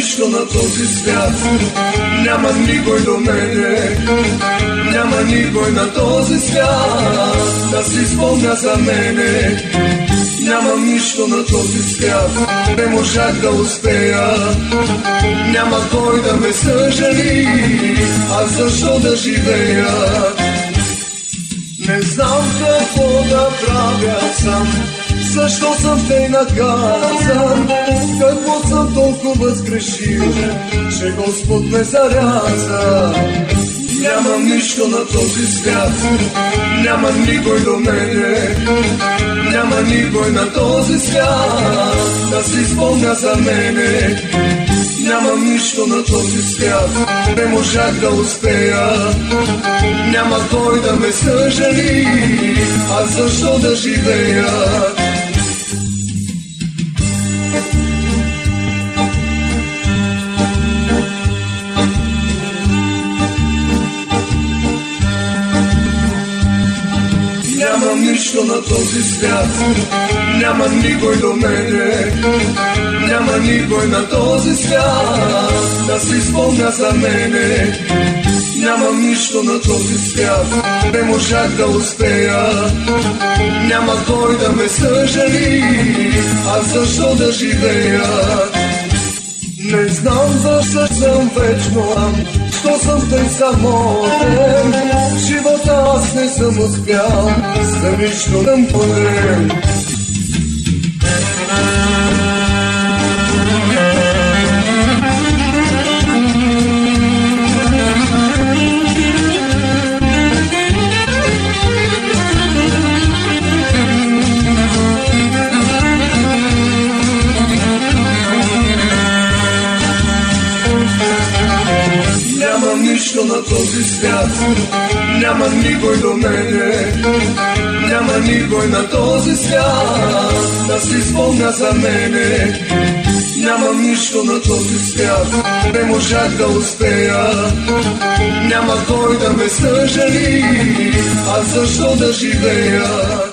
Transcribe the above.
нищо на този свят, няма никой до мене, няма никой на този свят, да си спомня за мене. Нямам нищо на този свят, не можах да успея. Няма кой да ме съжали, а защо да живея? Знам какво да правя сам, защо съм те наказан, какво съм толкова сгрешил, че Господ ме заряза. Нямам нищо на този свят, няма никой до мене, няма никой на този свят. Да си спомня за мене. Нямам нищо на този свят, не можах да успея. Няма кой да ме съжали, а защо да живея? Нямам нищо на този свят, няма никой до мене, няма никой на този свят да си спомня за мене. Нямам нищо на този свят, не можах да успея, няма кой да ме съжали, а защо да живея? Не знам защо съм вечно що съм тъй самотен. Живота аз не съм успял, за нищо съм поден. Нищо на този свят, няма никой до мене, няма никой на този свят да си спомня за мене. Нямам нищо на този свят, не можах да успея, няма кой да ме съжали, а защо да живея?